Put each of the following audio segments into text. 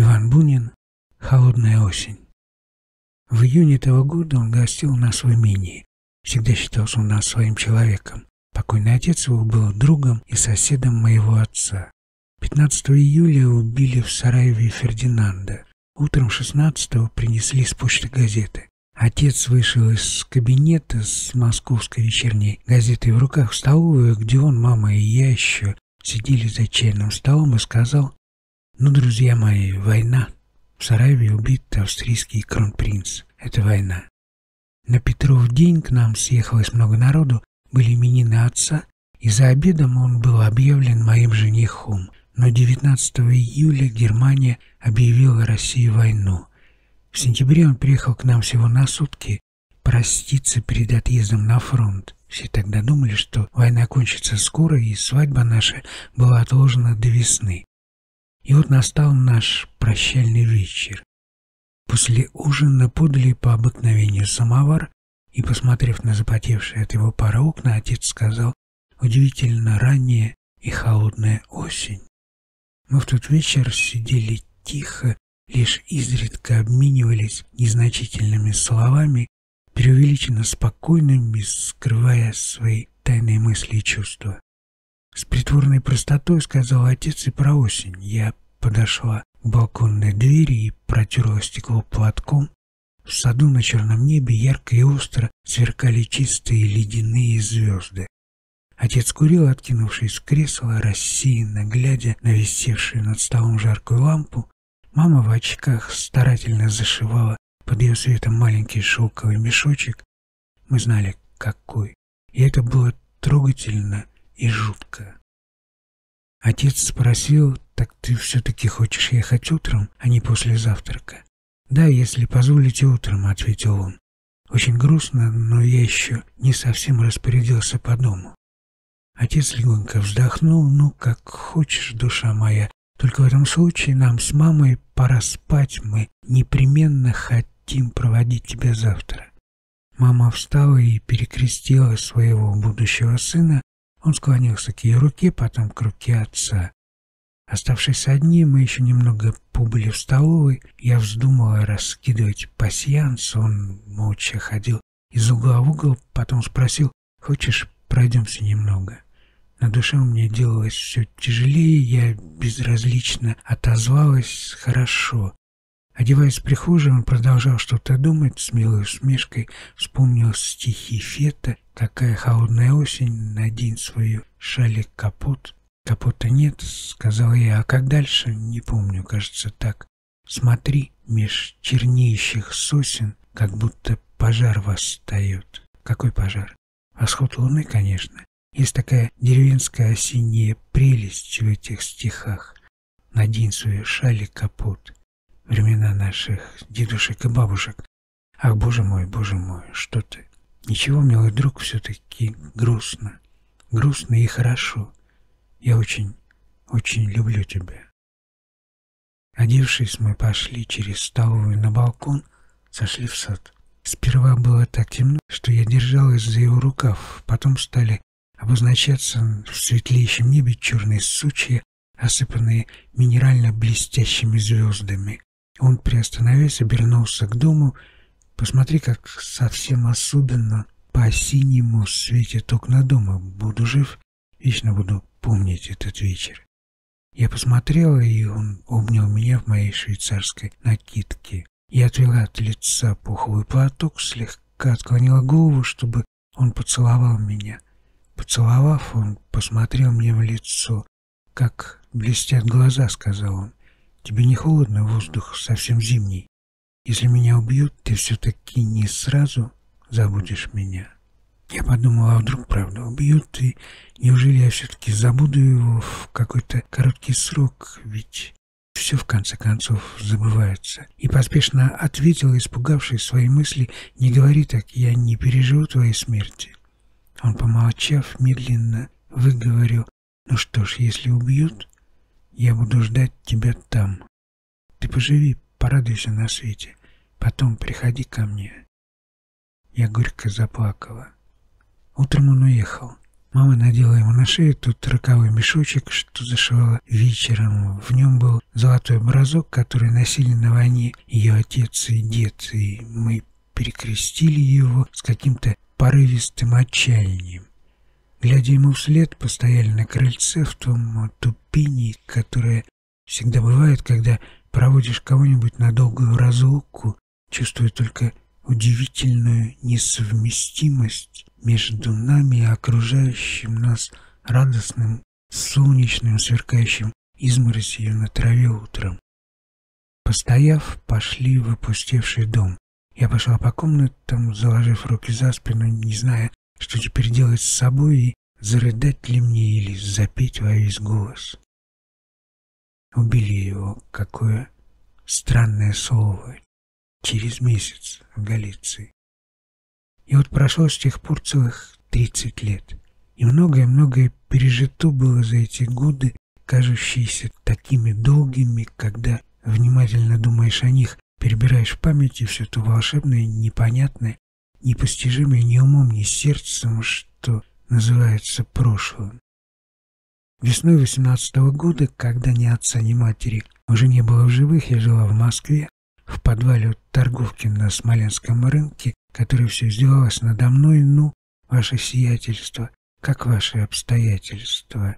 Иван Бунин «Холодная осень». В июне этого года он гостил на свой мини. Всегда считался у нас своим человеком. Покойный отец его был другом и соседом моего отца. 15 июля убили в Сараеве Фердинанда. Утром 16-го принесли с почты газеты. Отец вышел из кабинета с московской вечерней газетой в руках в столовую, где он, мама и я еще сидели за чайным столом и сказал, «Ну, друзья мои, война. В Сараеве убит австрийский кронпринц. Это война». На Петров день к нам съехалось много народу, были именины отца, и за обедом он был объявлен моим женихом. Но 19 июля Германия объявила России войну. В сентябре он приехал к нам всего на сутки проститься перед отъездом на фронт. Все тогда думали, что война кончится скоро, и свадьба наша была отложена до весны. И вот настал наш прощальный вечер. После ужина подали по обыкновению самовар, и, посмотрев на запотевшие от его пара окна, отец сказал, удивительно ранняя и холодная осень. Мы в тот вечер сидели тихо, лишь изредка обменивались незначительными словами, преувеличенно спокойными, скрывая свои тайные мысли и чувства. С притворной простотой сказал отец и про осень. Я подошла к балконной двери и протерла стекло платком. В саду на черном небе ярко и остро сверкали чистые ледяные звезды. Отец курил, откинувшись в кресло, рассеянно глядя на висевшую над столом жаркую лампу. Мама в очках старательно зашивала под ее светом маленький шелковый мешочек. Мы знали, какой. И это было трогательно и жутко. Отец спросил, так ты все-таки хочешь ехать утром, а не после завтрака? Да, если позволите утром, ответил он. Очень грустно, но я еще не совсем распорядился по дому. Отец легонько вздохнул, ну, как хочешь, душа моя. Только в этом случае нам с мамой пора спать, мы непременно хотим проводить тебя завтра. Мама встала и перекрестила своего будущего сына. Он склонился к ее руке, потом к руке отца. Оставшись одни, мы еще немного побыли в столовой. Я вздумала раскидывать пасьянс. Он молча ходил из угла в угол, потом спросил, «Хочешь, пройдемся немного?» На душе у меня делалось все тяжелее, я безразлично отозвалась «хорошо». Одеваясь в прихожей, он продолжал что-то думать, с милой усмешкой вспомнил стихи Фета «Какая холодная осень, надень свою шалик капот». «Капота нет», — сказал я, — «а как дальше?» Не помню, кажется, так. «Смотри, меж чернеющих сосен, как будто пожар восстает». «Какой пожар?» «Восход луны, конечно. Есть такая деревенская осенняя прелесть в этих стихах. Надень свою шаль и капот. Времена наших дедушек и бабушек. Ах, боже мой, боже мой, что ты? Ничего, милый друг, все-таки грустно. Грустно и хорошо. Я очень, очень люблю тебя. Одевшись, мы пошли через столовую на балкон, сошли в сад. Сперва было так темно, что я держалась за его рукав, потом стали обозначаться в светлеющем небе черные сучья, осыпанные минерально блестящими звездами. Он, приостановясь, обернулся к дому. Посмотри, как совсем особенно по-синему светит окна дома. Буду жив, вечно буду помнить этот вечер. Я посмотрела, и он обнял меня в моей швейцарской накидке. Я отвела от лица пуховый платок, слегка отклонила голову, чтобы он поцеловал меня. Поцеловав, он посмотрел мне в лицо. «Как блестят глаза», — сказал он. «Тебе не холодно, воздух совсем зимний. Если меня убьют, ты все-таки не сразу забудешь меня». Я подумал, а вдруг правда убьют, и неужели я все-таки забуду его в какой-то короткий срок, ведь все в конце концов забывается. И поспешно ответил, испугавшись своей мысли, не говори так, я не переживу твоей смерти. Он, помолчав, медленно выговорил, «Ну что ж, если убьют, я буду ждать тебя там. Ты поживи, порадуйся на свете, потом приходи ко мне». Я горько заплакала. Утром он уехал. Мама надела ему на шею тот роковой мешочек, что зашивала вечером. В нем был золотой образок, который носили на войне ее отец и дед, и мы перекрестили его с каким-то порывистым отчаянием. Глядя ему вслед, постояли на крыльце в том тупине, которое всегда бывает, когда проводишь кого-нибудь на долгую разлуку, чувствуя только удивительную несовместимость между нами и окружающим нас радостным, солнечным, сверкающим изморосью на траве утром. Постояв, пошли в опустевший дом. Я пошла по комнатам, заложив руки за спину, не зная, что теперь делать с собой и зарыдать ли мне или запеть во весь голос. Убили его, какое странное слово, через месяц в Галиции. И вот прошло с тех пор целых 30 лет. И многое-многое пережито было за эти годы, кажущиеся такими долгими, когда внимательно думаешь о них, перебираешь в памяти все то волшебное, непонятное, непостижимое ни умом, ни сердцем, что называется прошлым. Весной восемнадцатого года, когда ни отца, ни матери уже не было в живых, я жила в Москве, в подвале торговки на Смоленском рынке, которая все издевалась надо мной, ну, ваше сиятельство, как ваши обстоятельства.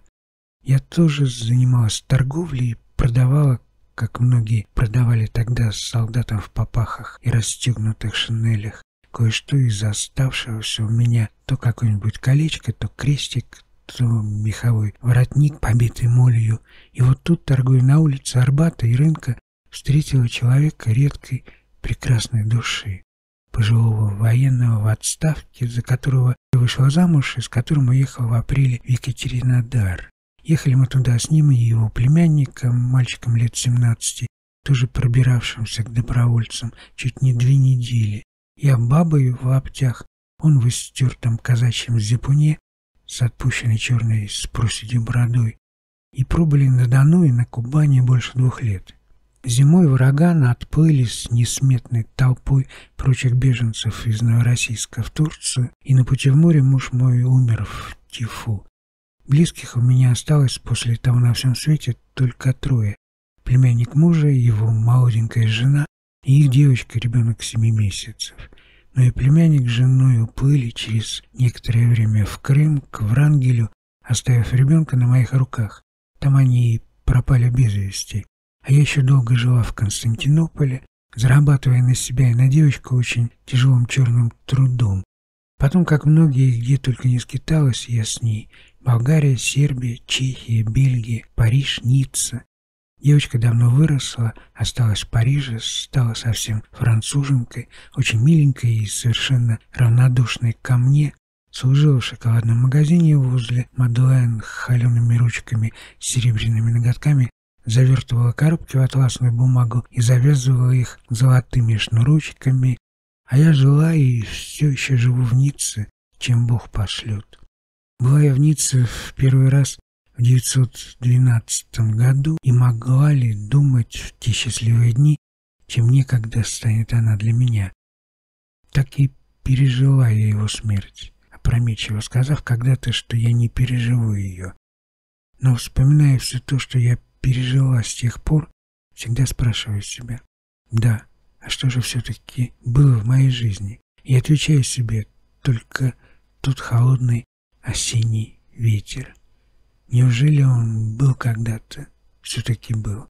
Я тоже занималась торговлей, продавала, как многие продавали тогда солдатам в попахах и расстегнутых шинелях, кое-что из оставшегося у меня, то какое-нибудь колечко, то крестик, то меховой воротник, побитый молью. И вот тут, торгуя на улице Арбата и рынка, встретила человека редкой, прекрасной души, пожилого военного в отставке, за которого вышла замуж и с которым уехала в апреле в Екатеринодар. Ехали мы туда с ним и его племянником, мальчиком лет 17, тоже пробиравшимся к добровольцам, чуть не две недели. Я бабой в лаптях, он в истертом казачьем зипуне с отпущенной черной с проседью бородой. И пробыли на Дону и на Кубани больше двух лет. Зимой враган отплыли с несметной толпой прочих беженцев из Новороссийска в Турцию, и на пути в море муж мой умер в тифу. Близких у меня осталось после того на всем свете только трое. Племянник мужа, его молоденькая жена и их девочка, ребенок семи месяцев. Но и племянник с женой уплыли через некоторое время в Крым, к Врангелю, оставив ребенка на моих руках. Там они и пропали без вести. А я еще долго жила в Константинополе, зарабатывая на себя и на девочку очень тяжелым черным трудом. Потом, как многие, где только не скиталась я с ней, Болгария, Сербия, Чехия, Бельгия, Париж, Ницца. Девочка давно выросла, осталась в Париже, стала совсем француженкой, очень миленькой и совершенно равнодушной ко мне, служила в шоколадном магазине возле Мадлен холеными ручками с серебряными ноготками завертывала коробки в атласную бумагу и завязывала их золотыми шнурочками, а я жила и все еще живу в Ницце, чем Бог пошлет. Была я в Ницце в первый раз в 912 году и могла ли думать в те счастливые дни, чем некогда станет она для меня. Так и пережила я его смерть, опрометчиво сказав когда-то, что я не переживу ее. Но вспоминая все то, что я пережила с тех пор, всегда спрашиваю себя, да, а что же все-таки было в моей жизни? И отвечаю себе только тот холодный осенний ветер. Неужели он был когда-то? Все-таки был.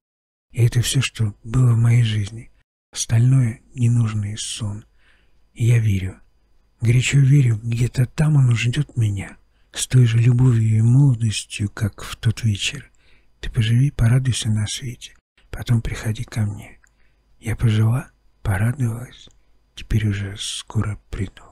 И это все, что было в моей жизни. Остальное — ненужный сон. И я верю. Горячо верю, где-то там он ждет меня. С той же любовью и молодостью, как в тот вечер. Ты поживи, порадуйся на свете. Потом приходи ко мне. Я пожила, порадовалась. Теперь уже скоро приду.